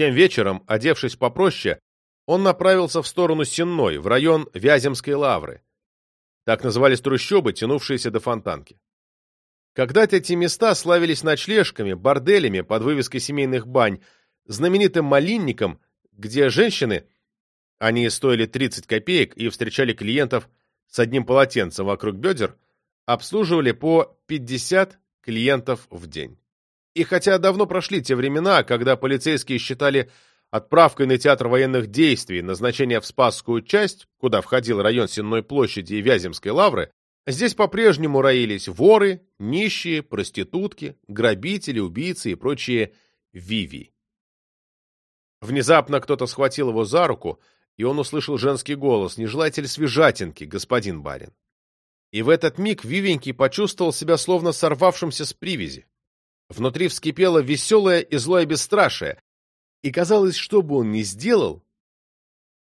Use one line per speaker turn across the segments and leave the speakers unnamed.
Тем вечером, одевшись попроще, он направился в сторону Сенной, в район Вяземской лавры. Так назывались трущобы, тянувшиеся до Фонтанки. Когда-то эти места славились ночлежками, борделями под вывеской семейных бань, знаменитым малинником, где женщины, они стоили 30 копеек и встречали клиентов с одним полотенцем вокруг бедер, обслуживали по 50 клиентов в день. И хотя давно прошли те времена, когда полицейские считали отправкой на театр военных действий назначение в Спасскую часть, куда входил район Сенной площади и Вяземской лавры, здесь по-прежнему роились воры, нищие, проститутки, грабители, убийцы и прочие виви. Внезапно кто-то схватил его за руку, и он услышал женский голос «Не желаете ли свежатинки, господин барин?» И в этот миг Вивенький почувствовал себя словно сорвавшимся с привязи. Внутри вскипело веселое и злое бесстрашие, и казалось, что бы он ни сделал,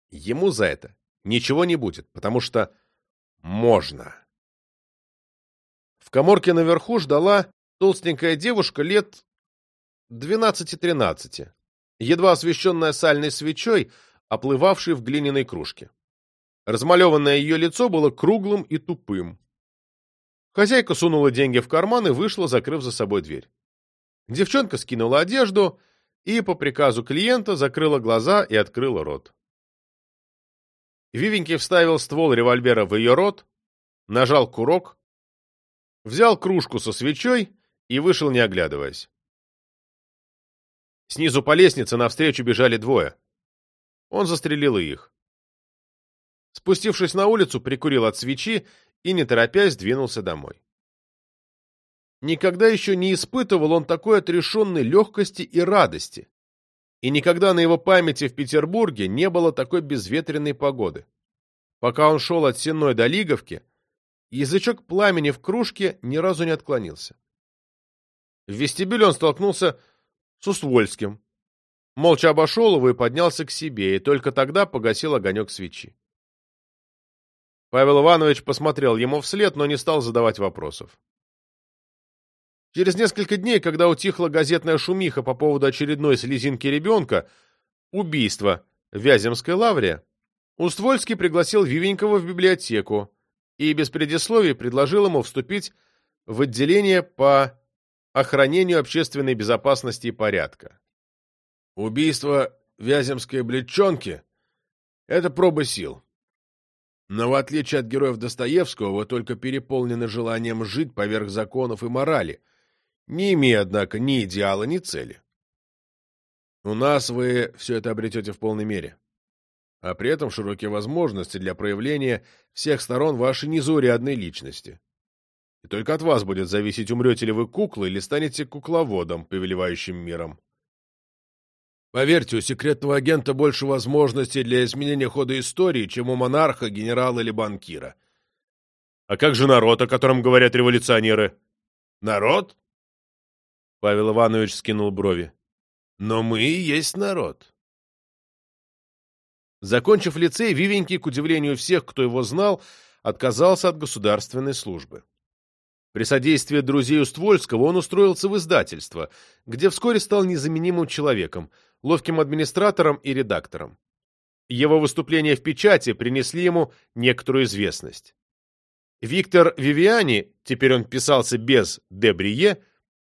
ему за это ничего не будет, потому что можно. В коморке наверху ждала толстенькая девушка лет 12-13, едва освещенная сальной свечой, оплывавшей в глиняной кружке. Размалеванное ее лицо было круглым и тупым. Хозяйка сунула деньги в карман и вышла, закрыв за собой дверь. Девчонка скинула одежду и, по приказу клиента, закрыла глаза и открыла рот. Вивенький вставил ствол револьвера в ее рот, нажал курок, взял кружку со свечой и вышел, не оглядываясь. Снизу по лестнице навстречу бежали двое. Он застрелил их. Спустившись на улицу, прикурил от свечи и, не торопясь, двинулся домой. Никогда еще не испытывал он такой отрешенной легкости и радости. И никогда на его памяти в Петербурге не было такой безветренной погоды. Пока он шел от Сенной до Лиговки, язычок пламени в кружке ни разу не отклонился. В вестибюле он столкнулся с Уствольским. Молча обошел его и поднялся к себе, и только тогда погасил огонек свечи. Павел Иванович посмотрел ему вслед, но не стал задавать вопросов. Через несколько дней, когда утихла газетная шумиха по поводу очередной слезинки ребенка, убийства в Вяземской лавре, Уствольский пригласил Вивенького в библиотеку и без предисловий предложил ему вступить в отделение по охранению общественной безопасности и порядка. Убийство Вяземской бледчонки — это проба сил. Но в отличие от героев Достоевского, вы только переполнены желанием жить поверх законов и морали — не имея, однако, ни идеала, ни цели. У нас вы все это обретете в полной мере, а при этом широкие возможности для проявления всех сторон вашей незаурядной личности. И только от вас будет зависеть, умрете ли вы куклой или станете кукловодом, повелевающим миром. Поверьте, у секретного агента больше возможностей для изменения хода истории, чем у монарха, генерала или банкира. А как же народ, о котором говорят революционеры? Народ? Павел Иванович скинул брови. «Но мы и есть народ». Закончив лицей, Вивенький, к удивлению всех, кто его знал, отказался от государственной службы. При содействии друзей Уствольского он устроился в издательство, где вскоре стал незаменимым человеком, ловким администратором и редактором. Его выступления в печати принесли ему некоторую известность. Виктор Вивиани, теперь он писался без Дебрие,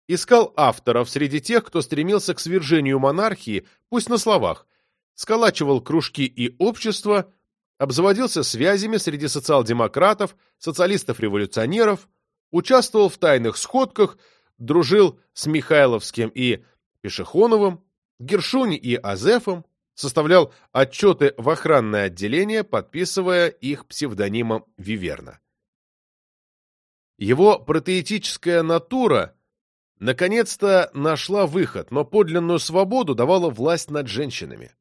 искал авторов среди тех, кто стремился к свержению монархии, пусть на словах, сколачивал кружки и общества, обзаводился связями среди социал-демократов, социалистов-революционеров, участвовал в тайных сходках, дружил с Михайловским и Пешехоновым, Гершуни и Азефом, составлял отчеты в охранное отделение, подписывая их псевдонимом Виверна. Его протеетическая натура наконец-то нашла выход, но подлинную свободу давала власть над женщинами.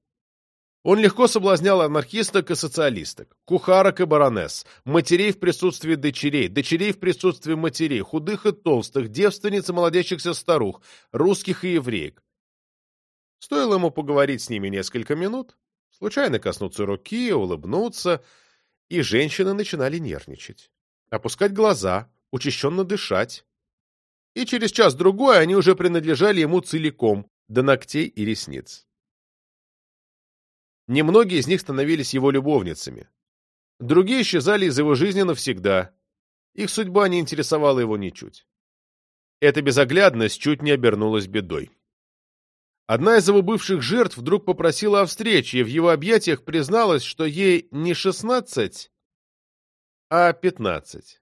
Он легко соблазнял анархисток и социалисток, кухарок и баронесс, матерей в присутствии дочерей, дочерей в присутствии матерей, худых и толстых, девственниц и молодящихся старух, русских и евреек. Стоило ему поговорить с ними несколько минут, случайно коснуться руки, улыбнуться, и женщины начинали нервничать, опускать глаза, учащенно дышать, и через час-другой они уже принадлежали ему целиком, до ногтей и ресниц. Немногие из них становились его любовницами. Другие исчезали из его жизни навсегда. Их судьба не интересовала его ничуть. Эта безоглядность чуть не обернулась бедой. Одна из его бывших жертв вдруг попросила о встрече и в его объятиях призналась, что ей не шестнадцать, а пятнадцать,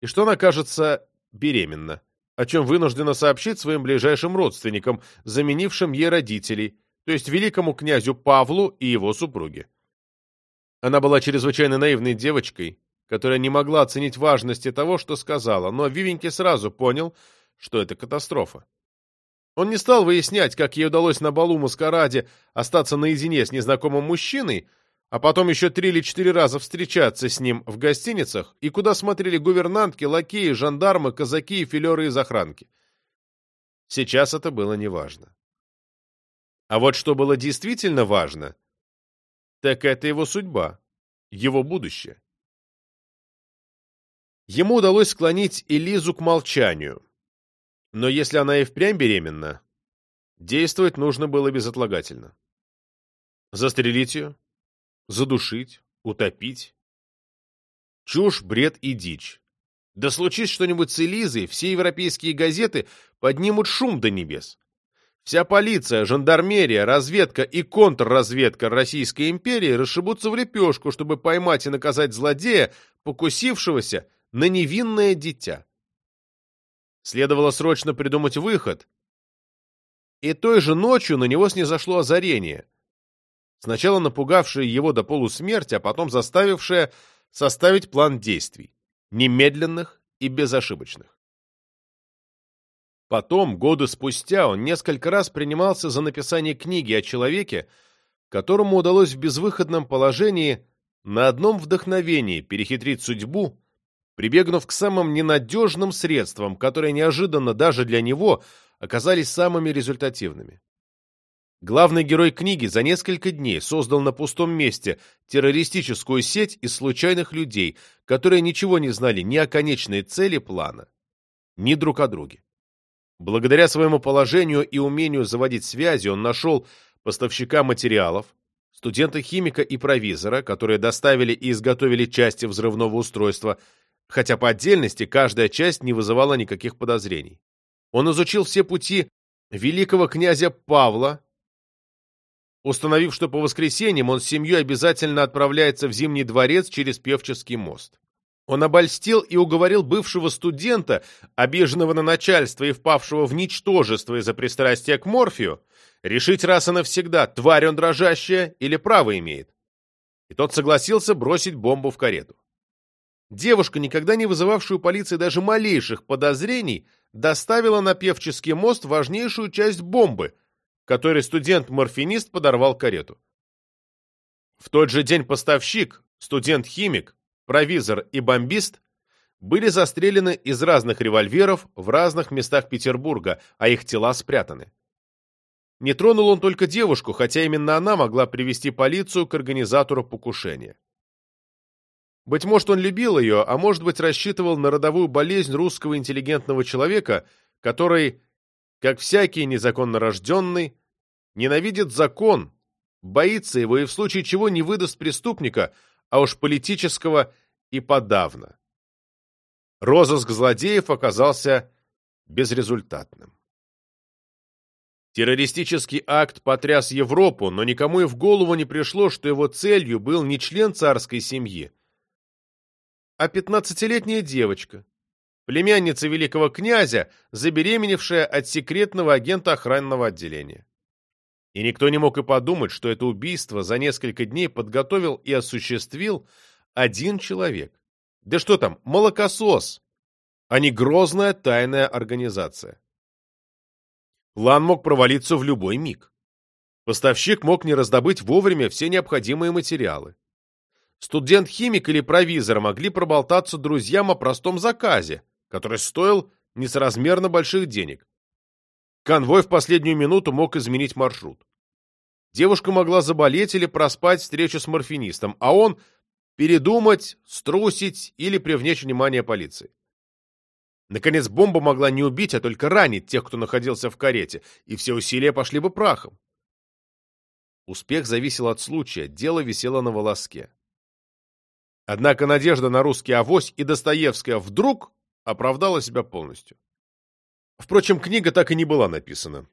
и что она, кажется, беременна, о чем вынуждена сообщить своим ближайшим родственникам, заменившим ей родителей, то есть великому князю Павлу и его супруге. Она была чрезвычайно наивной девочкой, которая не могла оценить важности того, что сказала, но Вивеньки сразу понял, что это катастрофа. Он не стал выяснять, как ей удалось на балу маскараде остаться наедине с незнакомым мужчиной, а потом еще три или четыре раза встречаться с ним в гостиницах, и куда смотрели гувернантки, лакеи, жандармы, казаки и филеры из охранки. Сейчас это было неважно. А вот что было действительно важно, так это его судьба, его будущее. Ему удалось склонить Элизу к молчанию. Но если она и впрямь беременна, действовать нужно было безотлагательно. Застрелить ее, задушить, утопить. Чушь, бред и дичь. Да случись что-нибудь с Элизой, все европейские газеты поднимут шум до небес. Вся полиция, жандармерия, разведка и контрразведка Российской империи расшибутся в лепешку, чтобы поймать и наказать злодея, покусившегося на невинное дитя. Следовало срочно придумать выход. И той же ночью на него снизошло озарение. Сначала напугавшее его до полусмерти, а потом заставившее составить план действий. Немедленных и безошибочных. Потом, годы спустя, он несколько раз принимался за написание книги о человеке, которому удалось в безвыходном положении на одном вдохновении перехитрить судьбу прибегнув к самым ненадежным средствам, которые неожиданно даже для него оказались самыми результативными. Главный герой книги за несколько дней создал на пустом месте террористическую сеть из случайных людей, которые ничего не знали ни о конечной цели плана, ни друг о друге. Благодаря своему положению и умению заводить связи он нашел поставщика материалов, студента-химика и провизора, которые доставили и изготовили части взрывного устройства, хотя по отдельности каждая часть не вызывала никаких подозрений. Он изучил все пути великого князя Павла, установив, что по воскресеньям он с семьей обязательно отправляется в Зимний дворец через Певческий мост. Он обольстил и уговорил бывшего студента, обиженного на начальство и впавшего в ничтожество из-за пристрастия к морфию, решить раз и навсегда, тварь он дрожащая или право имеет. И тот согласился бросить бомбу в карету. Девушка, никогда не вызывавшую полиции даже малейших подозрений, доставила на Певческий мост важнейшую часть бомбы, которой студент-морфинист подорвал карету. В тот же день поставщик, студент-химик, провизор и бомбист были застрелены из разных револьверов в разных местах Петербурга, а их тела спрятаны. Не тронул он только девушку, хотя именно она могла привести полицию к организатору покушения. Быть может, он любил ее, а может быть, рассчитывал на родовую болезнь русского интеллигентного человека, который, как всякий незаконно рожденный, ненавидит закон, боится его и в случае чего не выдаст преступника, а уж политического и подавно. Розыск злодеев оказался безрезультатным. Террористический акт потряс Европу, но никому и в голову не пришло, что его целью был не член царской семьи, а пятнадцатилетняя девочка, племянница великого князя, забеременевшая от секретного агента охранного отделения. И никто не мог и подумать, что это убийство за несколько дней подготовил и осуществил один человек. Да что там, молокосос, а не грозная тайная организация. План мог провалиться в любой миг. Поставщик мог не раздобыть вовремя все необходимые материалы. Студент-химик или провизор могли проболтаться друзьям о простом заказе, который стоил несоразмерно больших денег. Конвой в последнюю минуту мог изменить маршрут. Девушка могла заболеть или проспать встречу с морфинистом, а он передумать, струсить или привлечь внимание полиции. Наконец, бомба могла не убить, а только ранить тех, кто находился в карете, и все усилия пошли бы прахом. Успех зависел от случая, дело висело на волоске. Однако надежда на русский авось и Достоевская вдруг оправдала себя полностью. Впрочем, книга так и не была написана.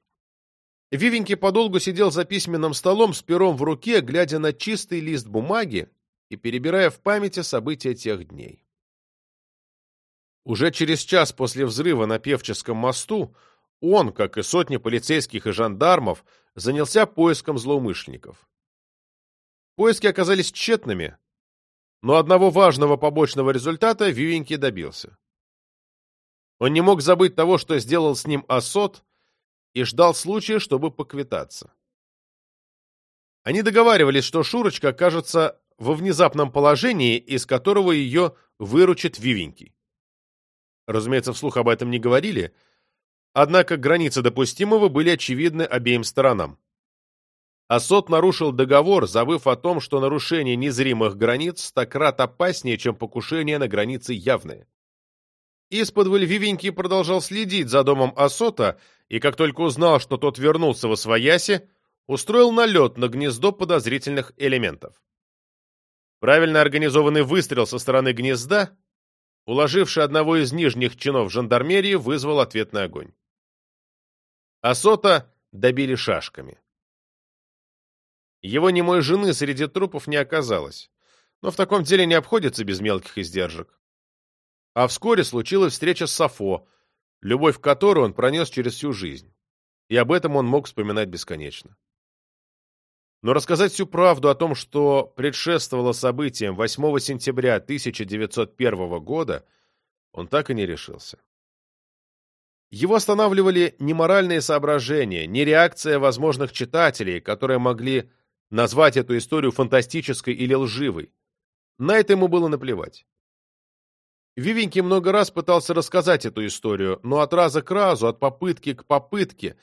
Вивенький подолгу сидел за письменным столом с пером в руке, глядя на чистый лист бумаги и перебирая в памяти события тех дней. Уже через час после взрыва на Певческом мосту он, как и сотни полицейских и жандармов, занялся поиском злоумышленников. Поиски оказались тщетными, но одного важного побочного результата Вивенький добился. Он не мог забыть того, что сделал с ним Асот, и ждал случая, чтобы поквитаться. Они договаривались, что Шурочка окажется во внезапном положении, из которого ее выручит Вивенький. Разумеется, вслух об этом не говорили, однако границы допустимого были очевидны обеим сторонам. Асот нарушил договор, забыв о том, что нарушение незримых границ стократ опаснее, чем покушение на границы явные. Из-под Вивенький продолжал следить за домом Асота, и как только узнал, что тот вернулся во свояси, устроил налет на гнездо подозрительных элементов. Правильно организованный выстрел со стороны гнезда, уложивший одного из нижних чинов жандармерии, вызвал ответный огонь. Асота добили шашками. Его немой жены среди трупов не оказалось, но в таком деле не обходится без мелких издержек. А вскоре случилась встреча с Сафо, любовь к которой он пронес через всю жизнь. И об этом он мог вспоминать бесконечно. Но рассказать всю правду о том, что предшествовало событиям 8 сентября 1901 года, он так и не решился. Его останавливали не моральные соображения, не реакция возможных читателей, которые могли назвать эту историю фантастической или лживой. На это ему было наплевать. Вивенький много раз пытался рассказать эту историю, но от раза к разу, от попытки к попытке,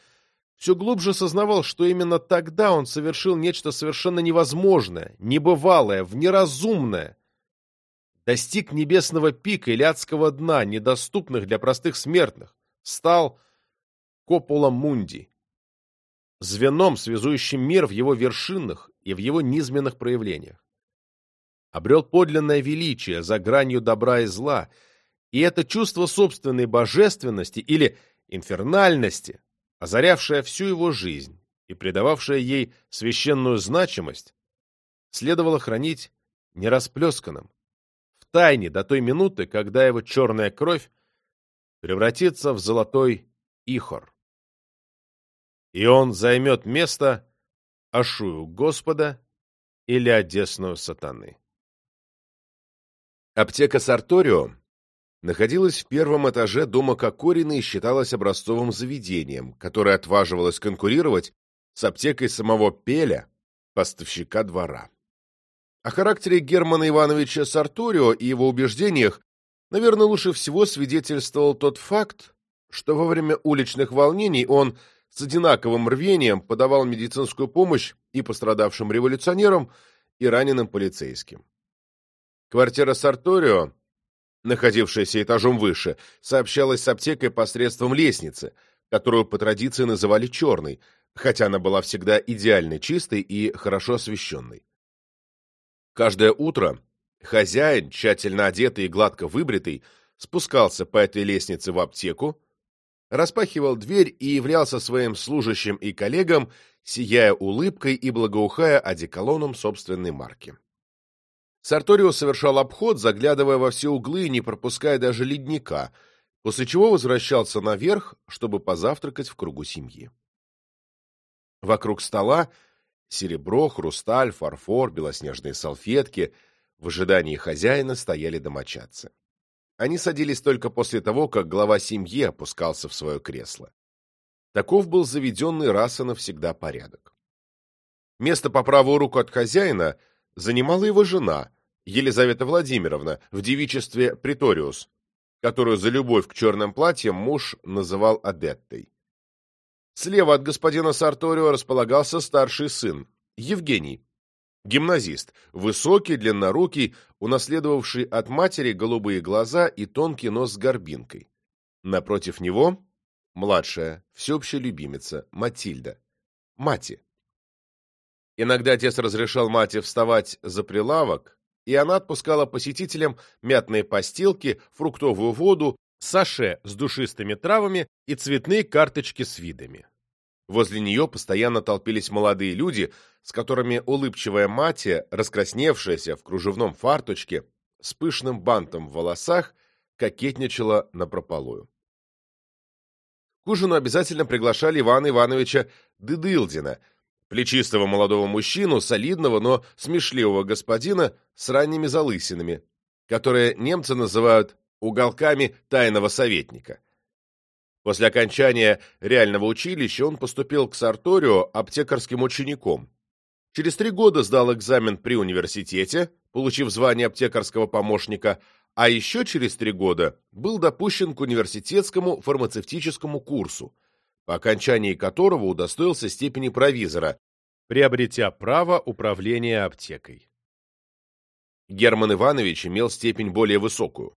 все глубже сознавал, что именно тогда он совершил нечто совершенно невозможное, небывалое, внеразумное. Достиг небесного пика или адского дна, недоступных для простых смертных. Стал Кополом Мунди. Звеном, связующим мир в его вершинах и в его низменных проявлениях обрел подлинное величие за гранью добра и зла, и это чувство собственной божественности или инфернальности, озарявшее всю его жизнь и придававшее ей священную значимость, следовало хранить нерасплесканным, в тайне до той минуты, когда его черная кровь превратится в золотой ихор. И он займет место Ашую Господа или Одесную сатаны. Аптека Сарторио находилась в первом этаже дома Кокорина и считалась образцовым заведением, которое отваживалось конкурировать с аптекой самого Пеля, поставщика двора. О характере Германа Ивановича Сарторио и его убеждениях, наверное, лучше всего свидетельствовал тот факт, что во время уличных волнений он с одинаковым рвением подавал медицинскую помощь и пострадавшим революционерам, и раненым полицейским. Квартира Сарторио, находившаяся этажом выше, сообщалась с аптекой посредством лестницы, которую по традиции называли черной, хотя она была всегда идеально чистой и хорошо освещенной. Каждое утро хозяин, тщательно одетый и гладко выбритый, спускался по этой лестнице в аптеку, распахивал дверь и являлся своим служащим и коллегам, сияя улыбкой и благоухая одеколоном собственной марки. Сарторио совершал обход, заглядывая во все углы и не пропуская даже ледника, после чего возвращался наверх, чтобы позавтракать в кругу семьи. Вокруг стола серебро, хрусталь, фарфор, белоснежные салфетки. В ожидании хозяина стояли домочадцы. Они садились только после того, как глава семьи опускался в свое кресло. Таков был заведенный раз и навсегда порядок. Место по правую руку от хозяина — занимала его жена, Елизавета Владимировна, в девичестве Приториус, которую за любовь к черным платьям муж называл Адеттой. Слева от господина Сарторио располагался старший сын, Евгений, гимназист, высокий, длиннорукий, унаследовавший от матери голубые глаза и тонкий нос с горбинкой. Напротив него младшая, всеобщая любимица, Матильда, Мати. Иногда отец разрешал мате вставать за прилавок, и она отпускала посетителям мятные постилки, фруктовую воду, саше с душистыми травами и цветные карточки с видами. Возле нее постоянно толпились молодые люди, с которыми улыбчивая мать, раскрасневшаяся в кружевном фарточке, с пышным бантом в волосах, кокетничала напропалую. К ужину обязательно приглашали Ивана Ивановича Дыдылдина, плечистого молодого мужчину, солидного, но смешливого господина с ранними залысинами, которые немцы называют уголками тайного советника. После окончания реального училища он поступил к Сарторио аптекарским учеником. Через три года сдал экзамен при университете, получив звание аптекарского помощника, а еще через три года был допущен к университетскому фармацевтическому курсу, по окончании которого удостоился степени провизора, приобретя право управления аптекой. Герман Иванович имел степень более высокую.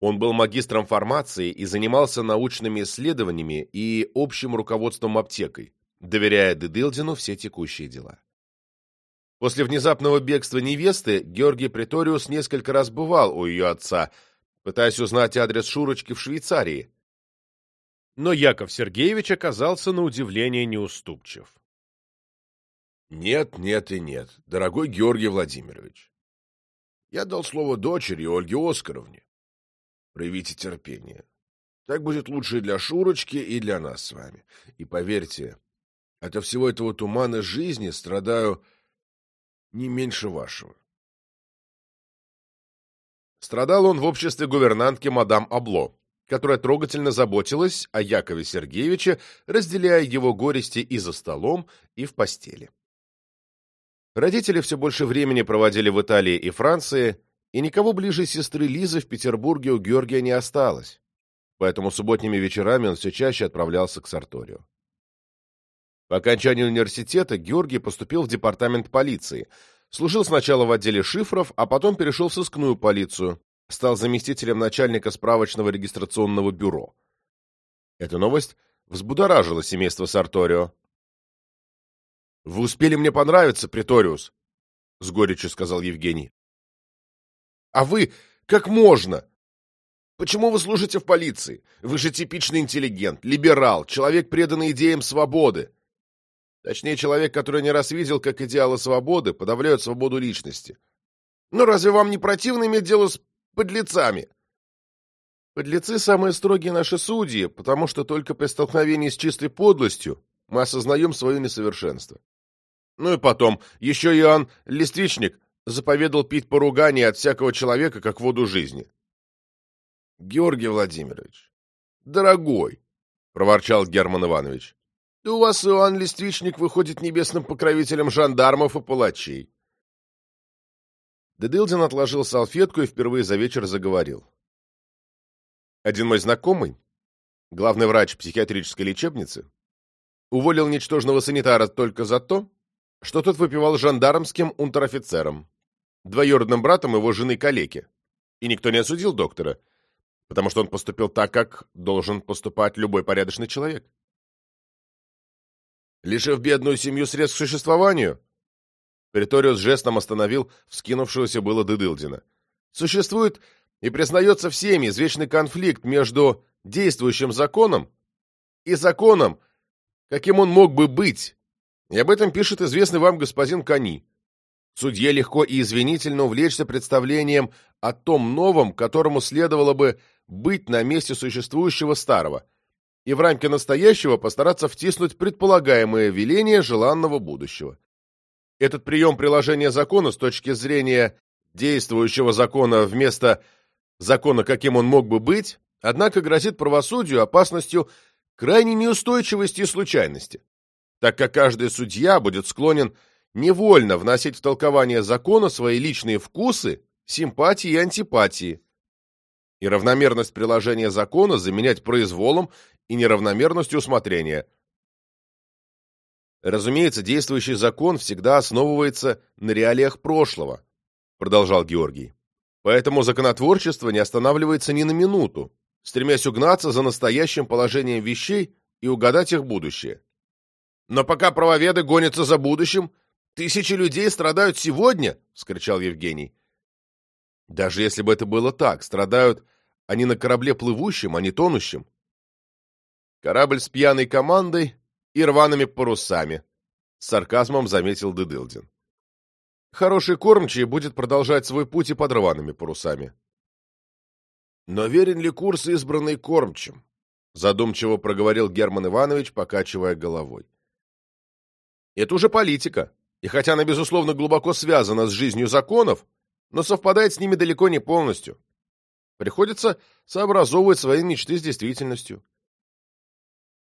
Он был магистром фармации и занимался научными исследованиями и общим руководством аптекой, доверяя Дедылдину все текущие дела. После внезапного бегства невесты Георгий Преториус несколько раз бывал у ее отца, пытаясь узнать адрес Шурочки в Швейцарии. Но Яков Сергеевич оказался на удивление неуступчив.
«Нет, нет и нет, дорогой Георгий Владимирович. Я дал слово дочери Ольге Оскаровне. Проявите терпение. Так будет лучше и для Шурочки, и для нас с вами. И поверьте, от всего этого тумана жизни страдаю не меньше вашего.
Страдал он в обществе гувернантки мадам Абло, которая трогательно заботилась о Якове Сергеевиче, разделяя его горести и за столом, и в постели. Родители все больше времени проводили в Италии и Франции, и никого ближе сестры Лизы в Петербурге у Георгия не осталось, поэтому субботними вечерами он все чаще отправлялся к Сарторио. По окончании университета Георгий поступил в департамент полиции, служил сначала в отделе шифров, а потом перешел в сыскную полицию, стал заместителем начальника справочного регистрационного бюро. Эта новость взбудоражила семейство Сарторио. «Вы успели мне понравиться, Преториус», — с горечью сказал Евгений. А вы как можно? Почему вы служите в полиции? Вы же типичный интеллигент, либерал, человек, преданный идеям свободы. Точнее, человек, который не раз видел, как идеалы свободы подавляют свободу личности. Ну разве вам не противно иметь дело с подлецами? Подлецы – самые строгие наши судьи, потому что только при столкновении с чистой подлостью мы осознаем свое несовершенство. Ну и потом, еще Иоанн Листвичник заповедал пить поругание от всякого человека, как воду жизни. — Георгий Владимирович, дорогой, — проворчал Герман Иванович, — да у вас Иоанн Листвичник выходит небесным покровителем жандармов и палачей. Дедылдин отложил салфетку и впервые за вечер заговорил. Один мой знакомый, главный врач психиатрической лечебницы, уволил ничтожного санитара только за то, что тот выпивал жандармским унтер-офицером двоюродным братом его жены-калеки. И никто не осудил доктора, потому что он поступил так, как должен поступать любой порядочный человек. Лишив бедную семью средств к существованию, Преториус жестом остановил вскинувшегося было Дедылдина. Существует и признается всеми извечный конфликт между действующим законом и законом, каким он мог бы быть. И об этом пишет известный вам господин Кани. Судье легко и извинительно увлечься представлением о том новом, которому следовало бы быть на месте существующего старого, и в рамки настоящего постараться втиснуть предполагаемое веление желанного будущего. Этот прием приложения закона с точки зрения действующего закона вместо закона, каким он мог бы быть, однако грозит правосудию опасностью крайней неустойчивости и случайности, так как каждый судья будет склонен невольно вносить в толкование закона свои личные вкусы, симпатии и антипатии, и равномерность приложения закона заменять произволом и неравномерностью усмотрения. Разумеется, действующий закон всегда основывается на реалиях прошлого, продолжал Георгий. Поэтому законотворчество не останавливается ни на минуту, стремясь угнаться за настоящим положением вещей и угадать их будущее. Но пока правоведы гонятся за будущим, Тысячи людей страдают сегодня!» — вскричал Евгений. «Даже если бы это было так, страдают они на корабле плывущем, а не тонущем. Корабль с пьяной командой и рваными парусами», — с сарказмом заметил Дедылдин. «Хороший кормчий будет продолжать свой путь и под рваными парусами».
«Но верен ли курс, избранный кормчим?» — задумчиво проговорил Герман Иванович, покачивая головой.
«Это уже политика, и хотя она, безусловно, глубоко связана с жизнью законов, но совпадает с ними далеко не полностью. Приходится сообразовывать свои мечты с действительностью».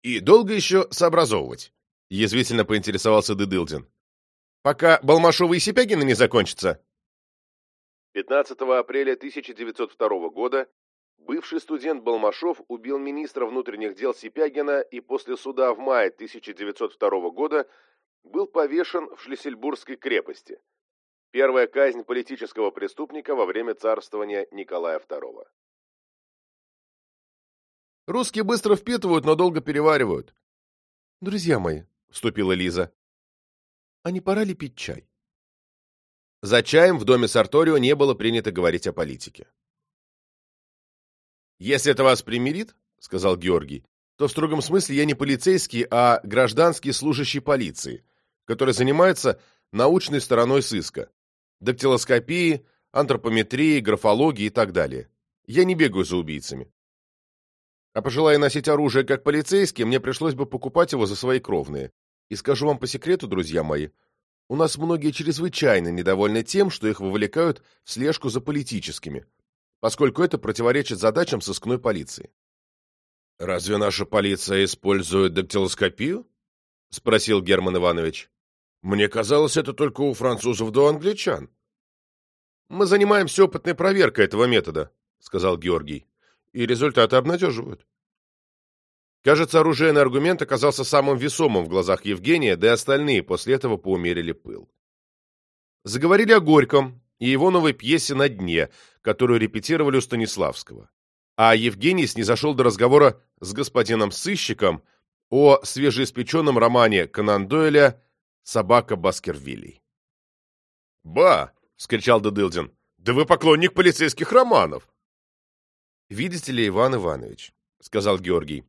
«И долго еще сообразовывать?» — язвительно поинтересовался Дедылдин. «Пока Балмашова и Сипягина не закончатся». 15 апреля 1902 года Бывший студент Балмашов убил министра внутренних дел Сипягина и после суда в мае 1902 года был повешен в Шлиссельбургской крепости. Первая казнь политического преступника во время царствования Николая II. Русские быстро впитывают, но долго переваривают. «Друзья мои», — вступила Лиза, — «а не пора ли пить чай?» За чаем в доме Сарторио не было принято говорить о политике. «Если это вас примирит, — сказал Георгий, — то в строгом смысле я не полицейский, а гражданский служащий полиции, который занимается научной стороной сыска, дактилоскопией, антропометрией, графологией и так далее. Я не бегаю за убийцами. А пожелая носить оружие как полицейский, мне пришлось бы покупать его за свои кровные. И скажу вам по секрету, друзья мои, у нас многие чрезвычайно недовольны тем, что их вовлекают в слежку за политическими, поскольку это противоречит задачам сыскной полиции.
«Разве наша полиция использует дактилоскопию?» — спросил Герман Иванович. «Мне казалось, это только у французов до англичан».
«Мы занимаемся опытной проверкой этого метода», — сказал Георгий, — «и результаты обнадеживают». Кажется, оружейный аргумент оказался самым весомым в глазах Евгения, да и остальные после этого поумерили пыл. Заговорили о Горьком, и его новой пьесе «На дне», которую репетировали у Станиславского. А Евгений снизошел до разговора с господином сыщиком о свежеиспеченном романе Конан Дойля «Собака Баскервилей».
«Ба!» — вскричал Дедылдин. «Да вы поклонник полицейских романов!»
«Видите ли, Иван Иванович», — сказал Георгий,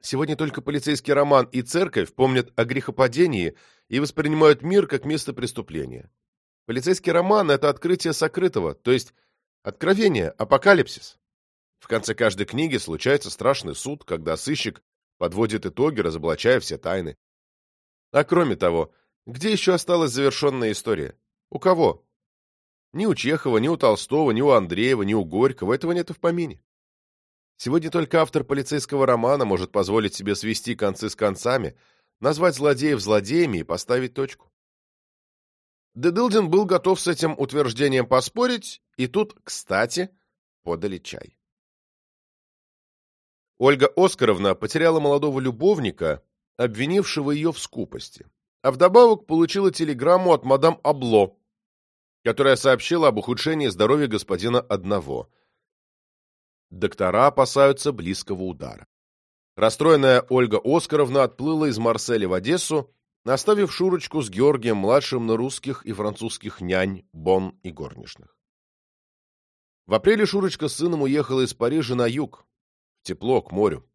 «сегодня только полицейский роман и церковь помнят о грехопадении и воспринимают мир как место преступления. Полицейский роман — это открытие сокрытого, то есть откровение, апокалипсис. В конце каждой книги случается страшный суд, когда сыщик подводит итоги, разоблачая все тайны. А кроме того, где еще осталась завершенная история? У кого? Ни у Чехова, ни у Толстого, ни у Андреева, ни у Горького этого нет и в помине. Сегодня только автор полицейского романа может позволить себе свести концы с концами, назвать злодеев злодеями и поставить точку. Дедылдин был готов с этим утверждением поспорить, и тут, кстати, подали чай. Ольга Оскаровна потеряла молодого любовника, обвинившего ее в скупости, а вдобавок получила телеграмму от мадам Абло, которая сообщила об ухудшении здоровья господина одного. Доктора опасаются близкого удара. Расстроенная Ольга Оскаровна отплыла из Марселя в Одессу оставив Шурочку с Георгием-младшим на русских и французских нянь, бон и горничных. В апреле Шурочка с сыном уехала из Парижа на юг, в тепло, к морю.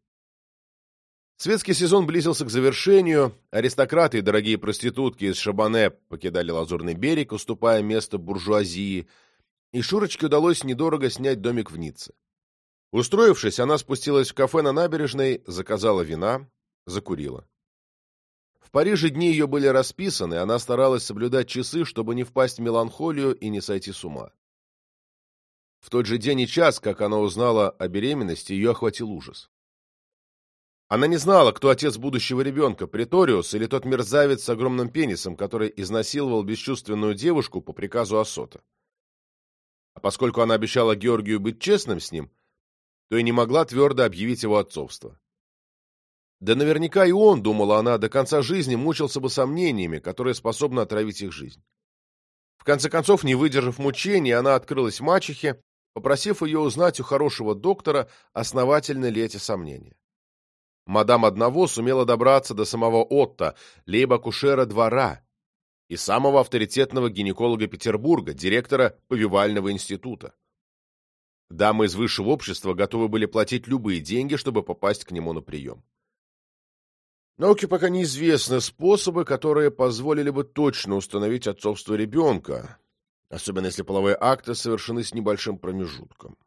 Светский сезон близился к завершению, аристократы и дорогие проститутки из Шабане покидали Лазурный берег, уступая место буржуазии, и Шурочке удалось недорого снять домик в Ницце. Устроившись, она спустилась в кафе на набережной, заказала вина, закурила. В Париже дни ее были расписаны, она старалась соблюдать часы, чтобы не впасть в меланхолию и не сойти с ума. В тот же день и час, как она узнала о беременности, ее охватил ужас. Она не знала, кто отец будущего ребенка, Преториус или тот мерзавец с огромным пенисом, который изнасиловал бесчувственную девушку по приказу Асота. А поскольку она обещала Георгию быть честным с ним, то и не могла твердо объявить его отцовство. Да наверняка и он, думала она, до конца жизни мучился бы сомнениями, которые способны отравить их жизнь. В конце концов, не выдержав мучений, она открылась мачехе, попросив ее узнать у хорошего доктора, основательны ли эти сомнения. Мадам одного сумела добраться до самого Отто, лейб-акушера двора, и самого авторитетного гинеколога Петербурга, директора Повивального института. Дамы из высшего общества готовы были платить любые деньги, чтобы попасть к нему на прием. Науке пока неизвестны способы, которые позволили бы точно установить отцовство ребенка, особенно если половые акты совершены с небольшим промежутком,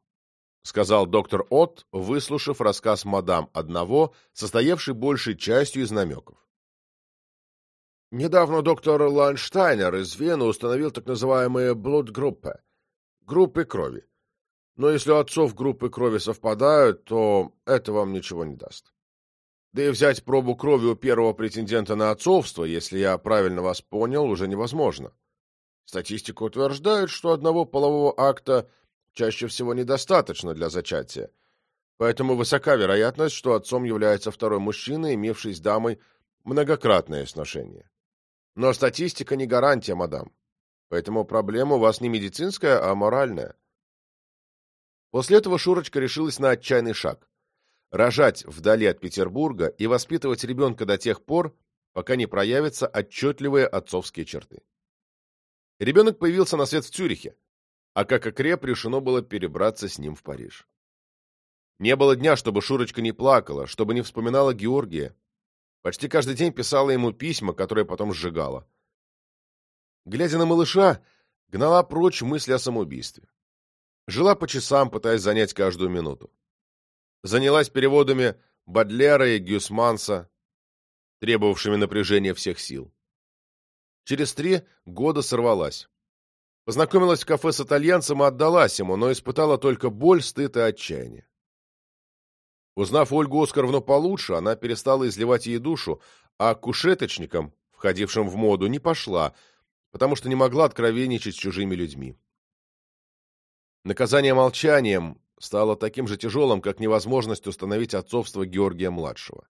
сказал доктор Отт, выслушав рассказ мадам одного, состоявший большей частью из намеков. Недавно доктор Ланштайнер из Вены установил так называемые блудгруппы – группы крови. Но если у отцов группы крови совпадают, то это вам ничего не даст. Да и взять пробу крови у первого претендента на отцовство, если я правильно вас понял, уже невозможно. Статистика утверждает, что одного полового акта чаще всего недостаточно для зачатия. Поэтому высока вероятность, что отцом является второй мужчина, имевший с дамой многократное сношение. Но статистика не гарантия, мадам. Поэтому проблема у вас не медицинская, а моральная. После этого Шурочка решилась на отчаянный шаг. Рожать вдали от Петербурга и воспитывать ребенка до тех пор, пока не проявятся отчетливые отцовские черты. Ребенок появился на свет в Цюрихе, а как окреп решено было перебраться с ним в Париж. Не было дня, чтобы Шурочка не плакала, чтобы не вспоминала Георгия, Почти каждый день писала ему письма, которые потом сжигала. Глядя на малыша, гнала прочь мысли о самоубийстве. Жила по часам, пытаясь занять каждую минуту. Занялась переводами Бадлера и Гюсманса, требовавшими напряжения всех сил. Через три года сорвалась. Познакомилась в кафе с итальянцем и отдалась ему, но испытала только боль, стыд и отчаяние. Узнав Ольгу Оскаровну получше, она перестала изливать ей душу, а кушеточникам, входившим в моду, не пошла, потому что не могла откровенничать с чужими людьми. Наказание молчанием стало таким же тяжелым, как невозможность установить отцовство Георгия-младшего.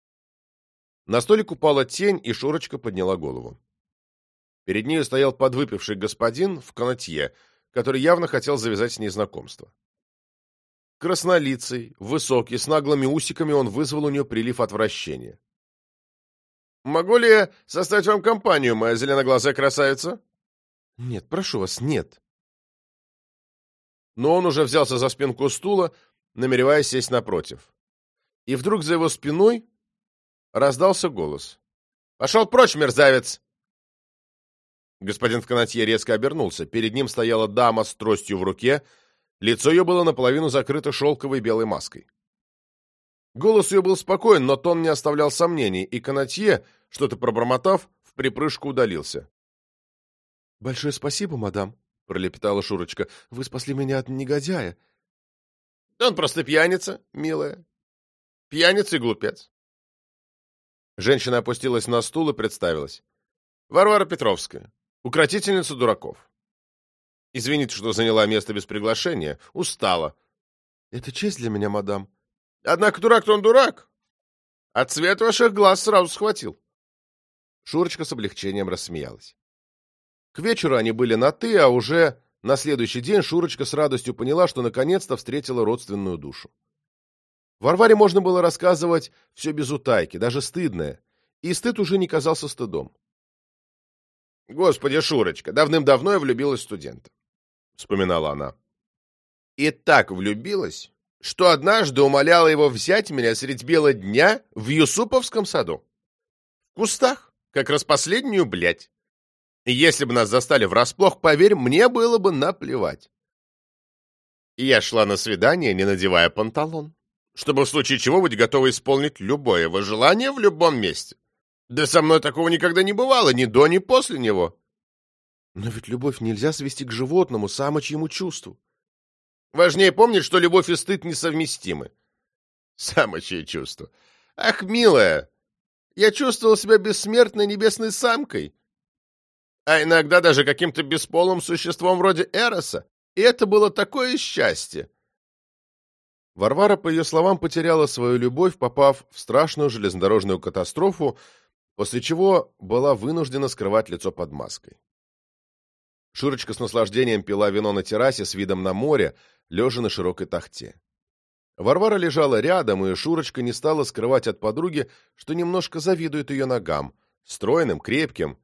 На столик упала тень, и Шурочка подняла голову. Перед нею стоял подвыпивший господин в канатье, который явно хотел завязать с ней знакомство. Краснолицый, высокий, с наглыми усиками он вызвал у нее прилив отвращения. «Могу ли я составить вам компанию, моя зеленоглазая красавица?» «Нет, прошу вас, нет». Но он уже взялся за спинку стула, намереваясь сесть напротив. И вдруг за его спиной раздался голос. «Пошел прочь, мерзавец!» Господин в канатье резко обернулся. Перед ним стояла дама с тростью в руке, Лицо ее было наполовину закрыто шелковой белой маской. Голос ее был спокоен, но тон не оставлял сомнений, и Канатье, что-то пробормотав, в припрыжку удалился. — Большое спасибо, мадам, — пролепетала Шурочка. — Вы спасли меня от негодяя. — Он просто пьяница, милая. Пьяница и глупец. Женщина опустилась на стул и представилась. — Варвара Петровская, укротительница дураков. Извините, что заняла место без приглашения. Устала. — Это честь для меня, мадам. — Однако дурак-то он дурак. А цвет ваших глаз сразу схватил. Шурочка с облегчением рассмеялась. К вечеру они были на «ты», а уже на следующий день Шурочка с радостью поняла, что наконец-то встретила родственную душу. Варваре можно было рассказывать все без утайки, даже стыдное, и стыд уже не казался стыдом. «Господи, Шурочка, давным-давно я влюбилась в студента вспоминала она. И так влюбилась, что однажды умоляла его взять меня средь бела дня в Юсуповском саду. В кустах, как раз последнюю блядь. И если бы нас застали врасплох, поверь, мне было бы наплевать. Я шла на свидание, не надевая панталон, чтобы в случае чего быть готова исполнить любое его желание в любом месте. Да со мной такого никогда не бывало, ни до, ни после него. Но ведь любовь нельзя свести к животному, самочьему чувству. Важнее помнить, что любовь и стыд несовместимы. Самочье чувство. Ах, милая, я чувствовал себя бессмертной небесной самкой, а иногда даже каким-то бесполым существом вроде Эроса, и это было такое счастье. Варвара, по ее словам, потеряла свою любовь, попав в страшную железнодорожную катастрофу, после чего была вынуждена скрывать лицо под маской. Шурочка с наслаждением пила вино на террасе с видом на море, лежа на широкой тахте. Варвара лежала рядом, и Шурочка не стала скрывать от подруги, что немножко завидует ее ногам, стройным, крепким,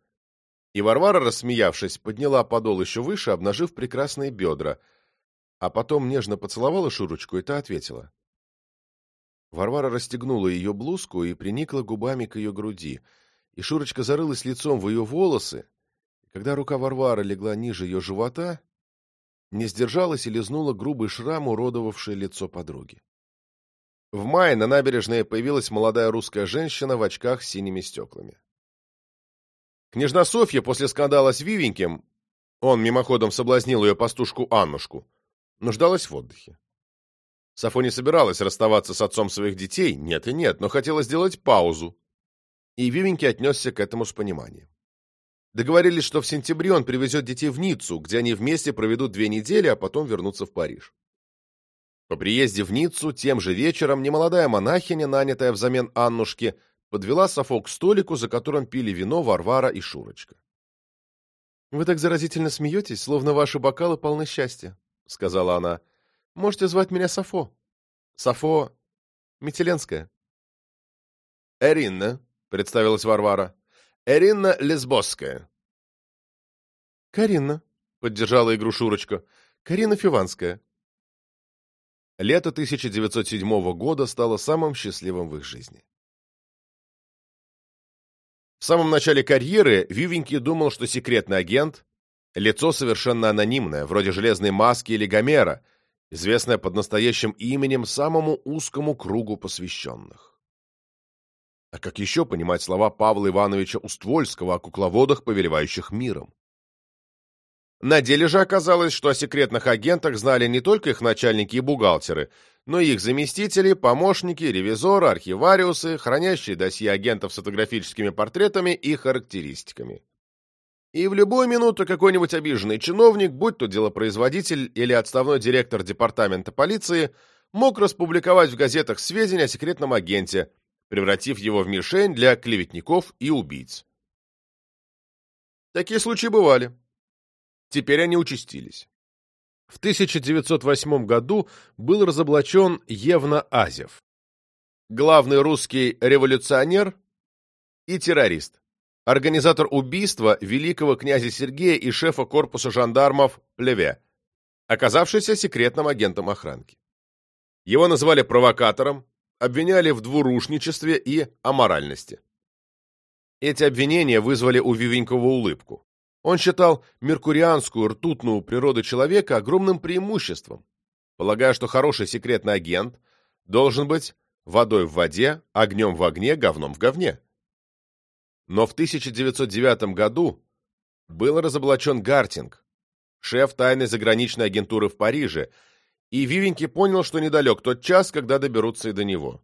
И Варвара, рассмеявшись, подняла подол еще выше, обнажив прекрасные бедра, а потом нежно поцеловала Шурочку, и та ответила. Варвара расстегнула ее блузку и приникла губами к ее груди, и Шурочка зарылась лицом в ее волосы, и когда рука Варвары легла ниже ее живота, не сдержалась и лизнула грубый шрам, уродовавший лицо подруги. В мае на набережной появилась молодая русская женщина в очках с синими стеклами. Княжна Софья после скандала с Вивеньким, он мимоходом соблазнил ее пастушку Аннушку, нуждалась в отдыхе. Сафо не собиралась расставаться с отцом своих детей, нет и нет, но хотела сделать паузу. И Вивенький отнесся к этому с пониманием. Договорились, что в сентябре он привезет детей в Ниццу, где они вместе проведут две недели, а потом вернутся в Париж. По приезде в Ниццу тем же вечером немолодая монахиня, нанятая взамен Аннушки, подвела Сафо к столику, за которым пили вино Варвара и Шурочка. «Вы так заразительно смеетесь, словно ваши бокалы полны счастья», — сказала она. «Можете звать меня Сафо. Сафо Метеленская».
«Эринна», — представилась Варвара. Эринна Лесбосская.
Карина, поддержала игру Шурочка. Карина Фиванская. Лето 1907 года стало самым счастливым в их жизни. В самом начале карьеры Вивенький думал, что секретный агент – лицо совершенно анонимное, вроде железной маски или Гомера, известное под настоящим именем самому узкому кругу посвященных. А как еще понимать слова Павла Ивановича Уствольского о кукловодах, повелевающих миром? На деле же оказалось, что о секретных агентах знали не только их начальники и бухгалтеры, но и их заместители, помощники, ревизоры, архивариусы, хранящие досье агентов с фотографическими портретами и характеристиками. И в любую минуту какой-нибудь обиженный чиновник, будь то делопроизводитель или отставной директор департамента полиции, мог распубликовать в газетах сведения о секретном агенте, превратив его в мишень для клеветников и убийц. Такие случаи бывали. Теперь они участились. В 1908 году был разоблачен Евна Азев, главный русский революционер и террорист, организатор убийства великого князя Сергея и шефа корпуса жандармов Плеве, оказавшийся секретным агентом охранки. Его назвали провокатором, обвиняли в двурушничестве и аморальности. Эти обвинения вызвали у Вивенького улыбку. Он считал меркурианскую ртутную природу человека огромным преимуществом, полагая, что хороший секретный агент должен быть водой в воде, огнем в огне, говном в говне. Но в 1909 году был разоблачен Гартинг, шеф тайной заграничной агентуры в Париже, и Вивеньки понял, что недалек тот час, когда доберутся и до него.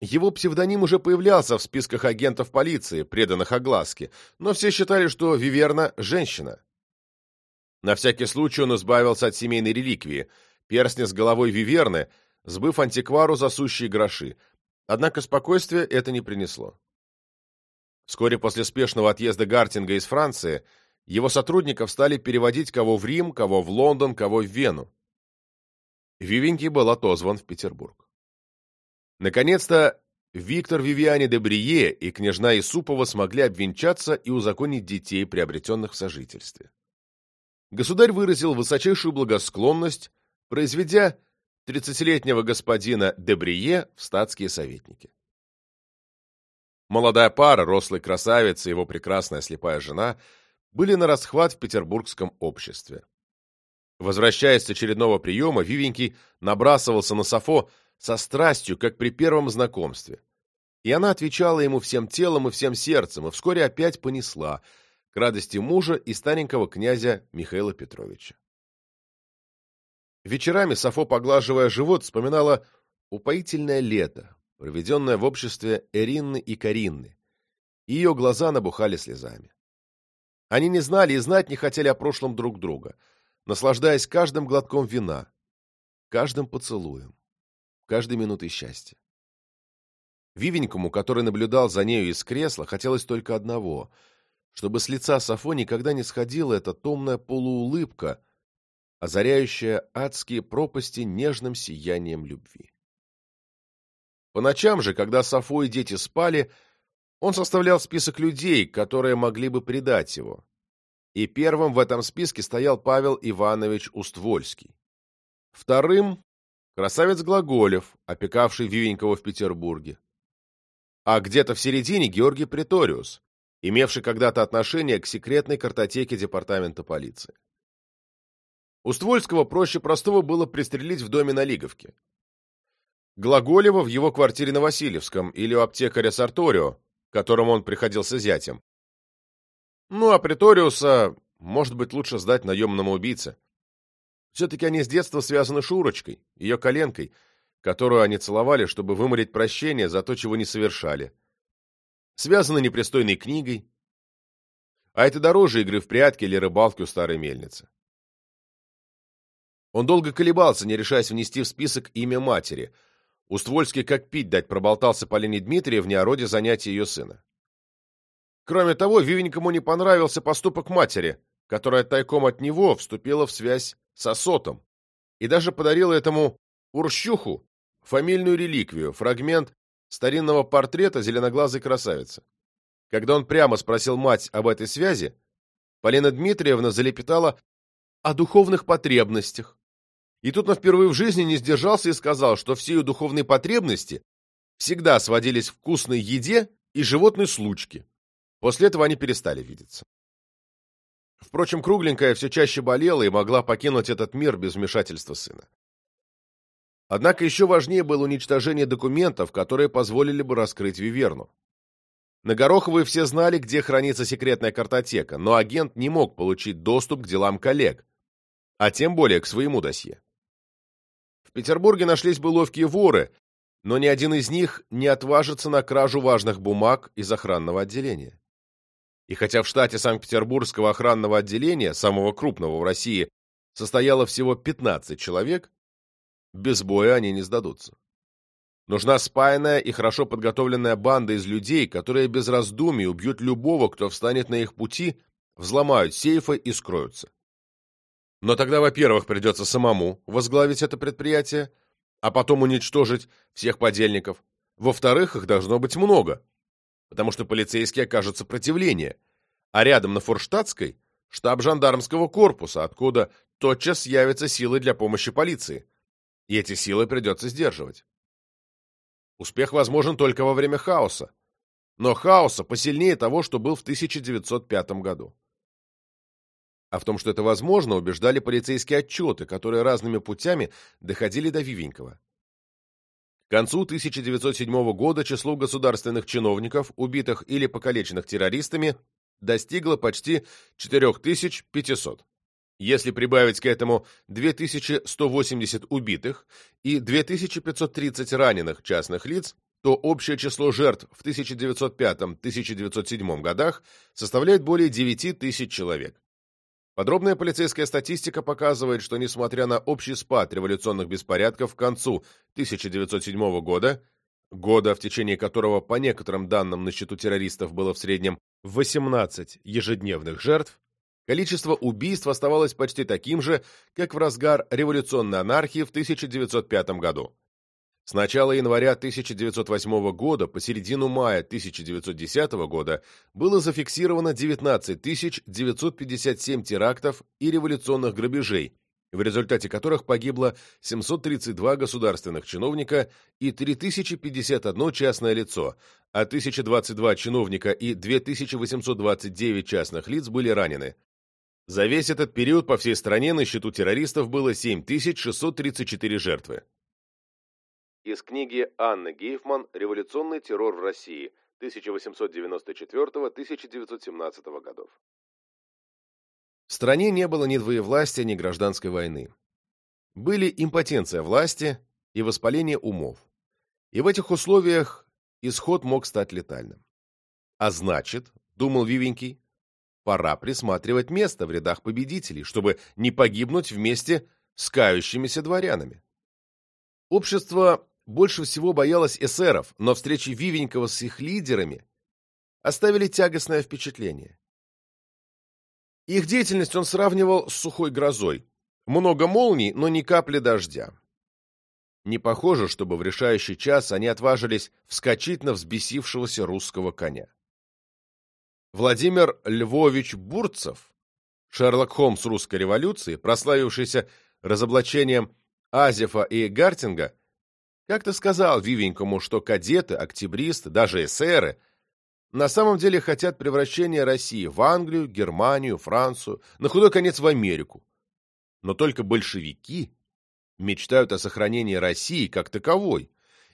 Его псевдоним уже появлялся в списках агентов полиции, преданных огласке, но все считали, что Виверна – женщина. На всякий случай он избавился от семейной реликвии – перстня с головой Виверны, сбыв антиквару за сущие гроши. Однако спокойствия это не принесло. Вскоре после спешного отъезда Гартинга из Франции его сотрудников стали переводить кого в Рим, кого в Лондон, кого в Вену. Вивенький был отозван в Петербург. Наконец-то Виктор Вивиани де Брие и княжна Исупова смогли обвенчаться и узаконить детей, приобретенных в сожительстве. Государь выразил высочайшую благосклонность, произведя тридцатилетнего господина де Брие в статские советники. Молодая пара, рослый красавец и его прекрасная слепая жена были на расхват в петербургском обществе. Возвращаясь с очередного приема, Вивенький набрасывался на Сафо со страстью, как при первом знакомстве. И она отвечала ему всем телом и всем сердцем, и вскоре опять понесла, к радости мужа и старенького князя Михаила Петровича. Вечерами Сафо, поглаживая живот, вспоминала упоительное лето, проведенное в обществе Эринны и Каринны. Ее глаза набухали слезами. Они не знали и знать не хотели о прошлом друг друга — наслаждаясь каждым глотком вина, каждым поцелуем, каждой минутой счастья. Вивенькому, который наблюдал за нею из кресла, хотелось только одного — чтобы с лица Сафо никогда не сходила эта томная полуулыбка, озаряющая адские пропасти нежным сиянием любви. По ночам же, когда Сафо и дети спали, Он составлял список людей, которые могли бы предать его. И первым в этом списке стоял Павел Иванович Уствольский. Вторым – красавец Глаголев, опекавший Вивенького в Петербурге. А где-то в середине Георгий Преториус, имевший когда-то отношение к секретной картотеке департамента полиции. Уствольского проще простого было пристрелить в доме на Лиговке. Глаголева в его квартире на Васильевском или у аптекаря Сарторио, которому он приходился зятем. Ну, а Преториуса, может быть, лучше сдать наемному убийце. Все-таки они с детства связаны Шурочкой, ее коленкой, которую они целовали, чтобы вымолить прощение за то, чего не совершали. Связаны непристойной книгой. А это дороже игры в прятки или рыбалки у старой мельницы. Он долго колебался, не решаясь внести в список имя матери. Уствольский как пить дать проболтался Полине Дмитриевне о роде занятий ее сына. Кроме того, Вивенькому не понравился поступок матери, которая тайком от него вступила в связь с Осотом и даже подарила этому Урщуху фамильную реликвию, фрагмент старинного портрета зеленоглазой красавицы. Когда он прямо спросил мать об этой связи, Полина Дмитриевна залепетала о духовных потребностях. И тут он впервые в жизни не сдержался и сказал, что все ее духовные потребности всегда сводились в вкусной еде и животной случке. После этого они перестали видеться. Впрочем, кругленькая все чаще болела и могла покинуть этот мир без вмешательства сына. Однако еще важнее было уничтожение документов, которые позволили бы раскрыть Виверну. На Гороховой все знали, где хранится секретная картотека, но агент не мог получить доступ к делам коллег, а тем более к своему досье. В Петербурге нашлись бы ловкие воры, но ни один из них не отважится на кражу важных бумаг из охранного отделения. И хотя в штате Санкт-Петербургского охранного отделения, самого крупного в России, состояло всего 15 человек, без боя они не сдадутся. Нужна спаянная и хорошо подготовленная банда из людей, которые без раздумий убьют любого, кто встанет на их пути, взломают сейфы и скроются. Но тогда, во-первых, придется самому возглавить это предприятие, а потом уничтожить всех подельников. Во-вторых, их должно быть много, потому что полицейские окажут сопротивление, а рядом на Форштадтской штаб жандармского корпуса, откуда тотчас явятся силы для помощи полиции и эти силы придется сдерживать. Успех возможен только во время хаоса, но хаоса посильнее того, что был в 1905 году. А в том, что это возможно, убеждали полицейские отчеты, которые разными путями доходили до Вивенькова. К концу 1907 года число государственных чиновников, убитых или покалеченных террористами, достигло почти 4500. Если прибавить к этому 2180 убитых и 2530 раненых частных лиц, то общее число жертв в 1905-1907 годах составляет более 9 тысяч человек. Подробная полицейская статистика показывает, что несмотря на общий спад революционных беспорядков к концу 1907 года, года, в течение которого, по некоторым данным, на счету террористов было в среднем 18 ежедневных жертв, Количество убийств оставалось почти таким же, как в разгар революционной анархии в 1905 году. С начала января 1908 года по середину мая 1910 года было зафиксировано 19 957 терактов и революционных грабежей, в результате которых погибло 732 государственных чиновника и 3051 частное лицо, а 1022 чиновника и 2829 частных лиц были ранены. За весь этот период по всей стране на счету террористов было 7634 жертвы. Из книги Анны Гейфман «Революционный террор в России» 1894-1917 годов. В стране не было ни двоевластия, ни гражданской войны. Были импотенция власти и воспаление умов. И в этих условиях исход мог стать летальным. А значит, думал Вивенький, пора присматривать место в рядах победителей, чтобы не погибнуть вместе с кающимися дворянами. Общество больше всего боялось эсеров, но встречи Вивенького с их лидерами оставили тягостное впечатление. Их деятельность он сравнивал с сухой грозой. Много молний, но ни капли дождя. Не похоже, чтобы в решающий час они отважились вскочить на взбесившегося русского коня. Владимир Львович Бурцев, Шерлок Холмс русской революции, прославившийся разоблачением Азефа и Гартинга, как-то сказал Вивенькому, что кадеты, октябристы, даже эсеры на самом деле хотят превращения России в Англию, Германию, Францию, на худой конец в Америку. Но только большевики мечтают о сохранении России как таковой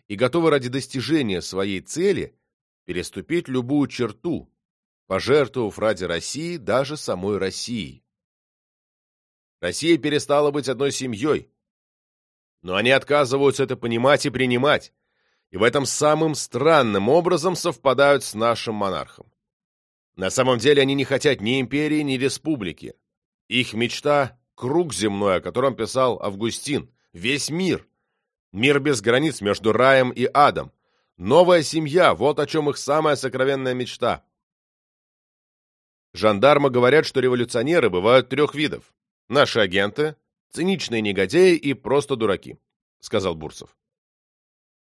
и готовы ради достижения своей цели переступить любую черту, пожертвовав ради России даже самой России. Россия перестала быть одной семьей, но они отказываются это понимать и принимать, и в этом самым странным образом совпадают с нашим монархом. На самом деле они не хотят ни империи, ни республики. Их мечта — круг земной, о котором писал Августин, весь мир. Мир без границ между раем и адом. Новая семья — вот о чем их самая сокровенная мечта. Жандармы говорят, что революционеры бывают трех видов. Наши агенты, циничные негодяи и просто дураки, сказал Бурсов.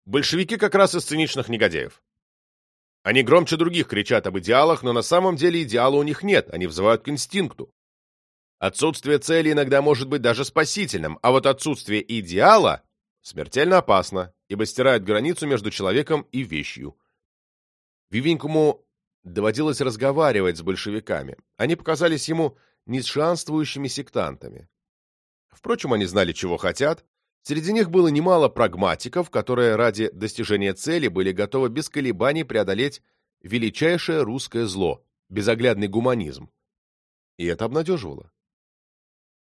Большевики как раз из циничных негодяев. Они громче других кричат об идеалах, но на самом деле идеала у них нет, они взывают к инстинкту. Отсутствие цели иногда может быть даже спасительным, а вот отсутствие идеала смертельно опасно, ибо стирает границу между человеком и вещью. Вивенькому доводилось разговаривать с большевиками. Они показались ему несшанствующими сектантами. Впрочем, они знали, чего хотят. Среди них было немало прагматиков, которые ради достижения цели были готовы без колебаний преодолеть величайшее русское зло – безоглядный гуманизм. И это обнадеживало.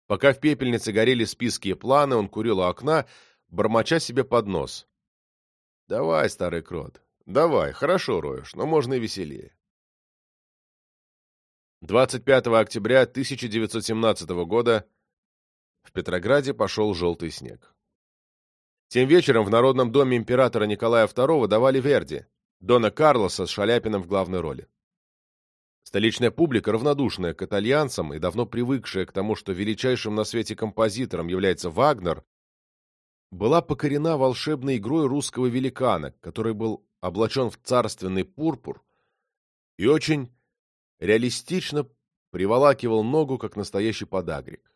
Пока в пепельнице горели списки и планы, он курил у окна, бормоча себе под нос. «Давай, старый крот, давай, хорошо роешь, но можно и веселее». 25 октября 1917 года в Петрограде пошел желтый снег. Тем вечером в Народном доме императора Николая II давали Верди, Дона Карлоса с Шаляпиным в главной роли. Столичная публика, равнодушная к итальянцам и давно привыкшая к тому, что величайшим на свете композитором является Вагнер, была покорена волшебной игрой русского великана, который был облачен в царственный пурпур и очень реалистично приволакивал ногу, как настоящий подагрик.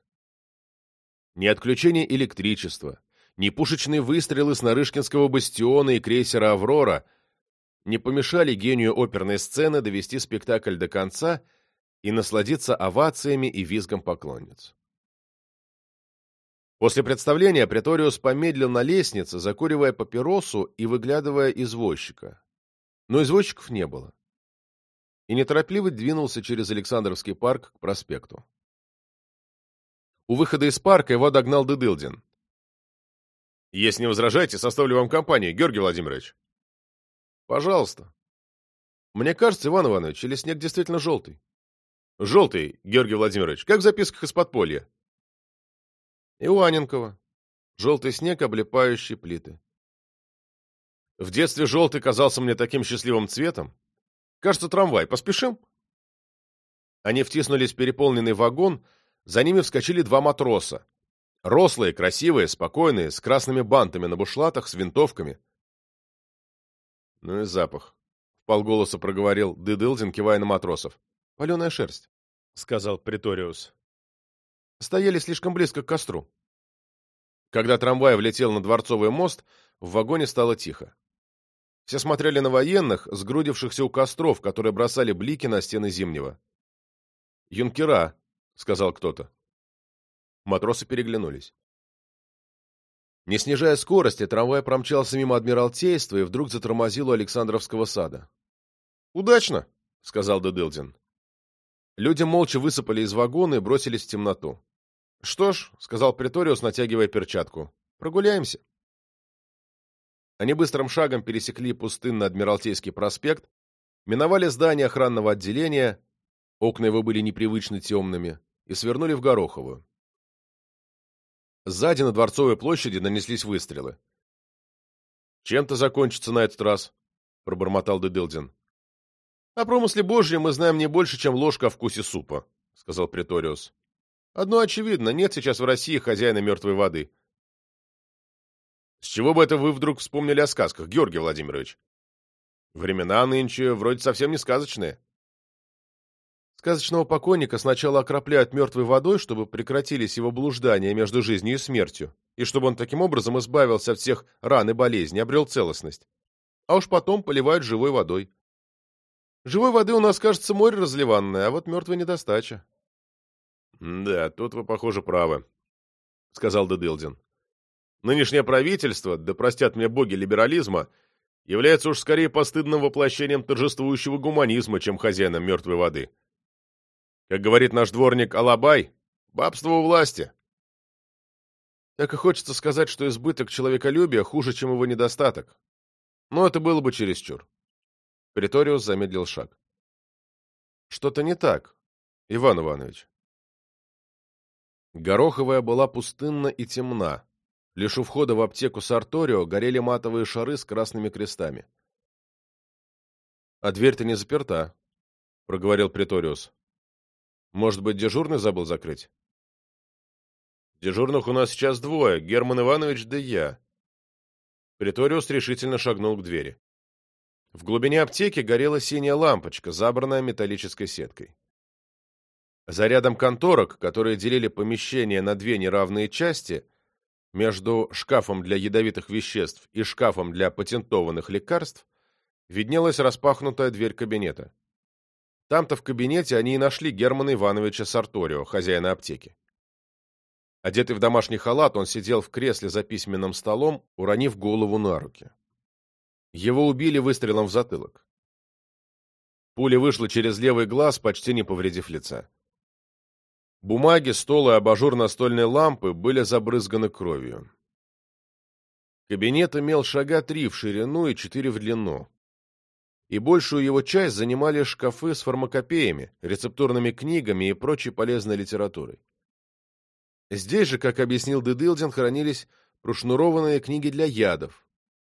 Ни отключение электричества, ни пушечные выстрелы с Нарышкинского бастиона и крейсера «Аврора» не помешали гению оперной сцены довести спектакль до конца и насладиться овациями и визгом поклонниц. После представления Преториус помедлил на лестнице, закуривая папиросу и выглядывая извозчика. Но извозчиков не было. И неторопливо двинулся через Александровский парк к проспекту. У выхода из парка его догнал Дедылдин. «Если не возражаете, составлю вам компанию, Георгий Владимирович». Пожалуйста. Мне кажется, Иван Иванович, или снег действительно желтый? Желтый, Георгий Владимирович, как в записках из подполья. Иваненкова. Желтый снег, облепающий плиты. В детстве желтый казался мне таким счастливым цветом. Кажется, трамвай. Поспешим? Они втиснулись в переполненный вагон, за ними вскочили два матроса. Рослые, красивые, спокойные, с красными бантами на бушлатах, с винтовками. Ну и запах. В полголоса проговорил Дыдылдин, кивая на матросов. Паленая шерсть, сказал Приториус. Стояли слишком близко к костру. Когда трамвай влетел на Дворцовый мост, в вагоне стало тихо. Все смотрели на военных, сгрудившихся у костров, которые бросали блики на стены Зимнего. «Юнкера», — сказал кто-то. Матросы переглянулись. Не снижая скорости, трамвай промчался мимо Адмиралтейства и вдруг затормозил у Александровского сада. «Удачно!» — сказал Дедылдин. Люди молча высыпали из вагона и бросились в темноту. «Что ж», — сказал Преториус, натягивая перчатку, — «прогуляемся». Они быстрым шагом пересекли пустынный Адмиралтейский проспект, миновали здание охранного отделения, окна его были непривычно темными, и свернули в Гороховую. Сзади на Дворцовой площади нанеслись выстрелы. «Чем-то закончится на этот раз», — пробормотал Дедылдин. «О промысле Божьем мы знаем не больше, чем ложка о вкусе супа», — сказал Преториус. «Одно очевидно, нет сейчас в России хозяина мертвой воды». С чего бы это вы вдруг вспомнили о сказках, Георгий Владимирович? Времена нынче вроде совсем не сказочные. Сказочного покойника сначала окропляют мертвой водой, чтобы прекратились его блуждания между жизнью и смертью, и чтобы он таким образом избавился от всех ран и болезней, обрел целостность. А уж потом поливают живой водой. Живой воды у нас, кажется, море разливанное, а вот мертвой недостача. — Да, тут вы, похоже, правы, — сказал Дедылдин. — Нынешнее правительство, да простят мне боги либерализма, является уж скорее постыдным воплощением торжествующего гуманизма, чем хозяином мертвой воды. Как говорит наш дворник Алабай, бабство у власти. Так и хочется сказать, что избыток человеколюбия хуже, чем его недостаток. Но это было бы чересчур. Преториус замедлил шаг. Что-то не так, Иван Иванович. Гороховая была пустынна и темна. Лишь у входа в аптеку Сарторио горели матовые шары с красными крестами. — А дверь-то не заперта, — проговорил Преториус. — Может быть, дежурный забыл закрыть? — Дежурных у нас сейчас двое, Герман Иванович да я. Преториус решительно шагнул к двери. В глубине аптеки горела синяя лампочка, забранная металлической сеткой. За рядом конторок, которые делили помещение на две неравные части, между шкафом для ядовитых веществ и шкафом для патентованных лекарств, виднелась распахнутая дверь кабинета. Там-то в кабинете они и нашли Германа Ивановича Сарторио, хозяина аптеки. Одетый в домашний халат, он сидел в кресле за письменным столом, уронив голову на руки. Его убили выстрелом в затылок. Пуля вышла через левый глаз, почти не повредив лица. Бумаги, стол и абажур настольной лампы были забрызганы кровью. Кабинет имел шага три в ширину и четыре в длину. И большую его часть занимали шкафы с фармакопеями, рецептурными книгами и прочей полезной литературой. Здесь же, как объяснил Дедылдин, хранились прошнурованные книги для ядов,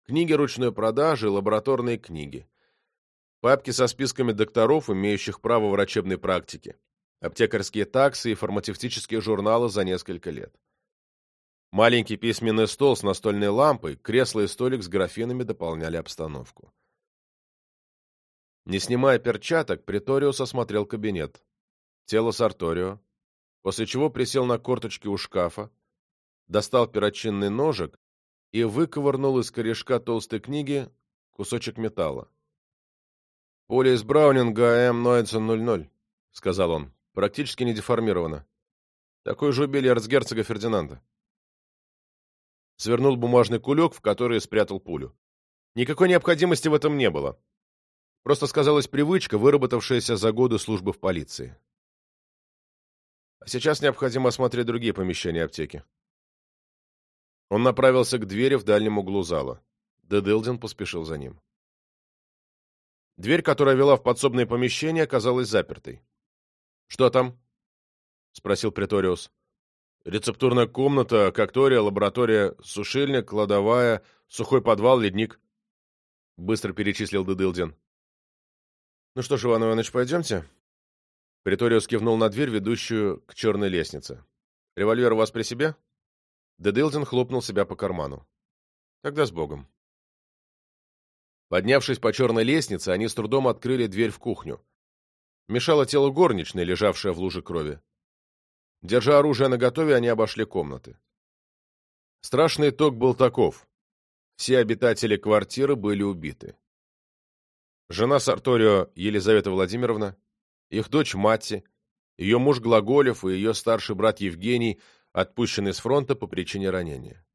книги ручной продажи, лабораторные книги, папки со списками докторов, имеющих право врачебной практики, аптекарские таксы и фармацевтические журналы за несколько лет. Маленький письменный стол с настольной лампой, кресло и столик с графинами дополняли обстановку. Не снимая перчаток, Приториус осмотрел кабинет. Тело Сарторио, после чего присел на корточки у шкафа, достал перочинный ножик и выковырнул из корешка толстой книги кусочек металла. «Поле из Браунинга М. 00», — сказал он, — «практически не деформировано. Такой же убили эрцгерцога Фердинанда». Свернул бумажный кулек, в который спрятал пулю. Никакой необходимости в этом не было. Просто сказалась привычка, выработавшаяся за годы службы в полиции. А сейчас необходимо осмотреть другие помещения аптеки. Он направился к двери в дальнем углу зала. Деделдин поспешил за ним. Дверь, которая вела в подсобное помещение, оказалась запертой. «Что там?» — спросил Преториус. «Рецептурная комната, кактория, лаборатория, сушильник, кладовая, сухой подвал, ледник», — быстро перечислил Деделдин. «Ну что ж, Иван Иванович, пойдемте?» Преториус кивнул на дверь, ведущую к черной лестнице. «Револьвер у вас при себе?» Дедилдин хлопнул себя по карману. «Тогда с Богом». Поднявшись по черной лестнице, они с трудом открыли дверь в кухню. Мешало тело горничной, лежавшее в луже крови. Держа оружие наготове, они обошли комнаты. Страшный итог был таков. Все обитатели квартиры были убиты. Жена Сарторио Елизавета Владимировна, их дочь Матти, ее муж Глаголев и ее старший брат Евгений отпущенный с фронта по причине ранения.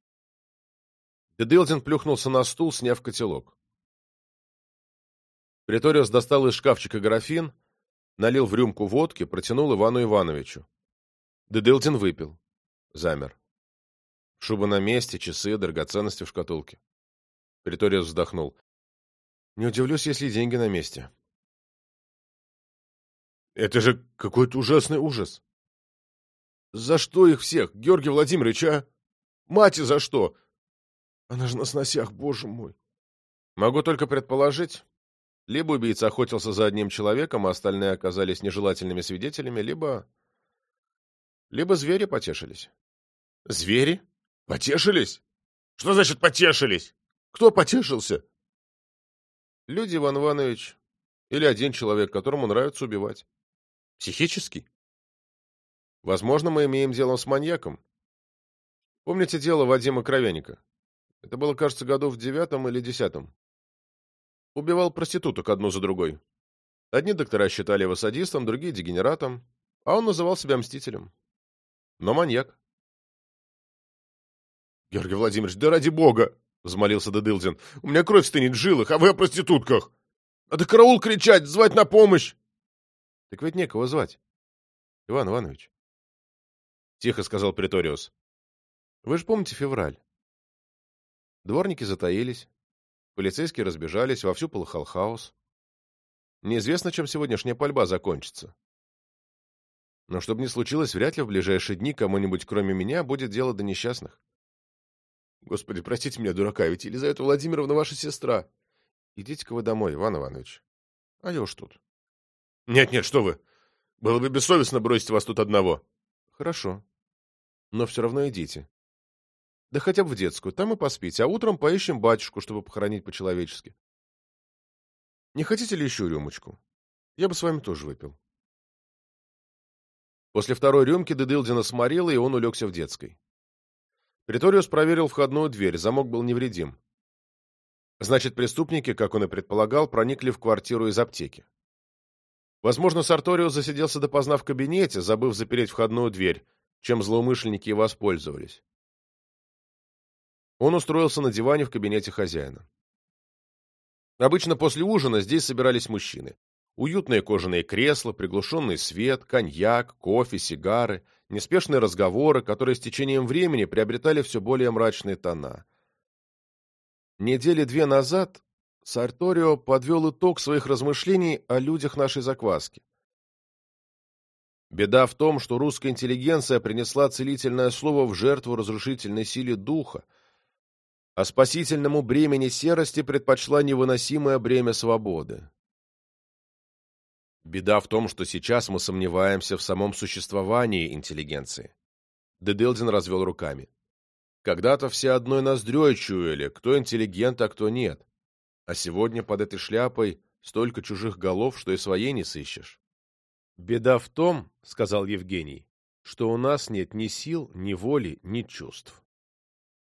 Деделдин плюхнулся на стул, сняв котелок. Преториус достал из шкафчика графин, налил в рюмку водки, протянул Ивану Ивановичу. Деделдин выпил. Замер. Шуба на месте, часы, драгоценности в шкатулке. Преториус вздохнул. Не удивлюсь, если деньги на месте. Это же какой-то ужасный ужас. За что их всех, Георгий Владимирович, а? Мать за что? Она же на сносях, боже мой. Могу только предположить. Либо убийца охотился за одним человеком, а остальные оказались нежелательными свидетелями, либо... Либо звери потешились. Звери? Потешились?
Что значит потешились? Кто потешился?
Люди, Иван Иванович. Или один человек, которому нравится убивать.
Психический?
Возможно, мы имеем дело с маньяком. Помните дело Вадима Кровяника? Это было, кажется, году в девятом или десятом. Убивал проституток одну за другой. Одни доктора считали его садистом, другие — дегенератом, а он называл себя мстителем. Но маньяк.
— Георгий Владимирович, да ради бога! — взмолился Дедылдин. — У меня кровь стынет в жилах, а вы о проститутках! Надо караул кричать, звать на помощь!
— Так ведь некого звать. Иван Иванович. — тихо сказал Приториус. — Вы же помните февраль? Дворники затаились, полицейские разбежались, вовсю полыхал хаос. Неизвестно, чем сегодняшняя пальба закончится. Но чтобы не случилось, вряд ли в ближайшие дни кому-нибудь, кроме меня, будет дело до несчастных.
Господи, простите меня, дурака, ведь Елизавета Владимировна ваша сестра.
Идите-ка вы домой, Иван Иванович. А я уж тут.
Нет-нет, что вы. Было бы бессовестно бросить вас тут одного.
Хорошо. Но все равно идите. Да хотя бы в детскую, там и поспите, а утром поищем батюшку, чтобы похоронить по-человечески. Не хотите ли еще рюмочку? Я бы с вами тоже выпил. После второй рюмки Дедылдина сморила, и он улегся в детской. Приториус проверил входную дверь, замок был невредим. Значит, преступники, как он и предполагал, проникли в квартиру из аптеки. Возможно, Сарториус засиделся допоздна в кабинете, забыв запереть входную дверь, чем злоумышленники и воспользовались. Он устроился на диване в кабинете хозяина. Обычно после ужина здесь собирались мужчины. Уютные кожаные кресла, приглушенный свет, коньяк, кофе, сигары, неспешные разговоры, которые с течением времени приобретали все более мрачные тона. Недели две назад Сарторио подвел итог своих размышлений о людях нашей закваски. Беда в том, что русская интеллигенция принесла целительное слово в жертву разрушительной силе духа, а спасительному бремени серости предпочла невыносимое бремя свободы. Беда в том, что сейчас мы сомневаемся в самом существовании интеллигенции. Деделдин развел руками. Когда-то все одной ноздрёй чуяли, кто интеллигент, а кто нет. А сегодня под этой шляпой столько чужих голов, что и своей не сыщешь. «Беда в том, — сказал Евгений, — что у нас нет ни сил, ни воли, ни чувств.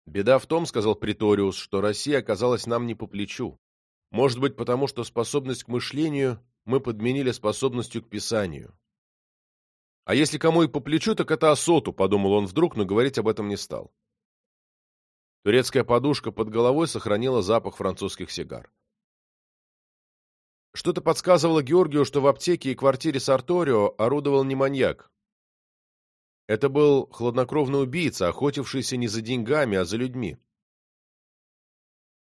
Беда в том, — сказал Приториус, — что Россия оказалась нам не по плечу. Может быть, потому что способность к мышлению мы подменили способностью к писанию. А если кому и по плечу, так это Асоту, — подумал он вдруг, но говорить об этом не стал. Турецкая подушка под головой сохранила запах французских сигар. Что-то подсказывало Георгию, что в аптеке и квартире Сарторио орудовал не маньяк, это был хладнокровный убийца, охотившийся не за деньгами, а за людьми.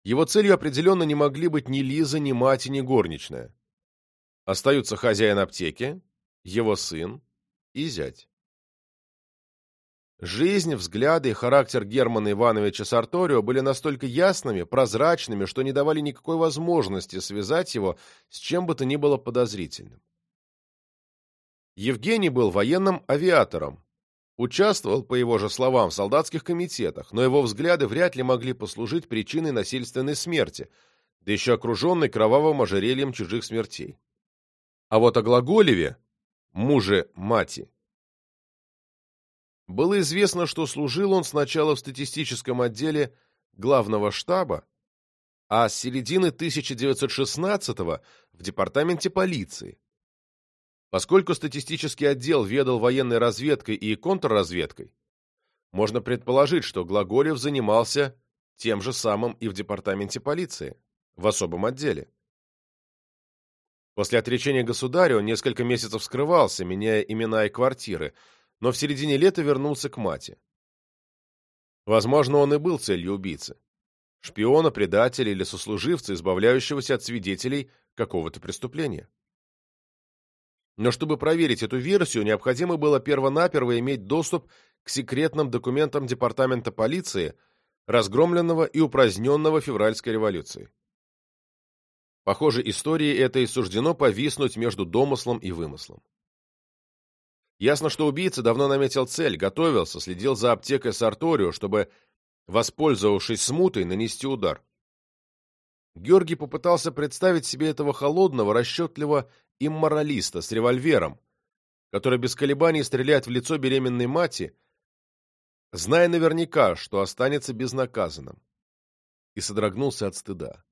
Его целью определенно не могли быть ни Лиза, ни мать, ни горничная. Остаются хозяин аптеки, его сын и зять. Жизнь, взгляды и характер Германа Ивановича Сарторио были настолько ясными, прозрачными, что не давали никакой возможности связать его с чем бы то ни было подозрительным. Евгений был военным авиатором, Участвовал, по его же словам, в солдатских комитетах, но его взгляды вряд ли могли послужить причиной насильственной смерти, да еще окруженной кровавым ожерельем чужих смертей. А вот о Глаголеве, муже мати, было известно, что служил он сначала в статистическом отделе главного штаба, а с середины 1916-го в департаменте полиции, Поскольку статистический отдел ведал военной разведкой и контрразведкой, можно предположить, что Глаголев занимался тем же самым и в департаменте полиции, в особом отделе. После отречения государя он несколько месяцев скрывался, меняя имена и квартиры, но в середине лета вернулся к мате. Возможно, он и был целью убийцы. Шпиона, предателя или сослуживца, избавляющегося от свидетелей какого-то преступления. Но чтобы проверить эту версию, необходимо было первонаперво иметь доступ к секретным документам Департамента полиции, разгромленного и упраздненного февральской революцией. Похоже, истории этой суждено повиснуть между домыслом и вымыслом. Ясно, что убийца давно наметил цель, готовился, следил за аптекой Сарторио, чтобы воспользовавшись смутой, нанести удар. Георгий попытался представить себе этого холодного, расчетливого имморалиста с револьвером, который без колебаний стреляет в лицо беременной мати, зная наверняка, что останется безнаказанным, и содрогнулся от стыда.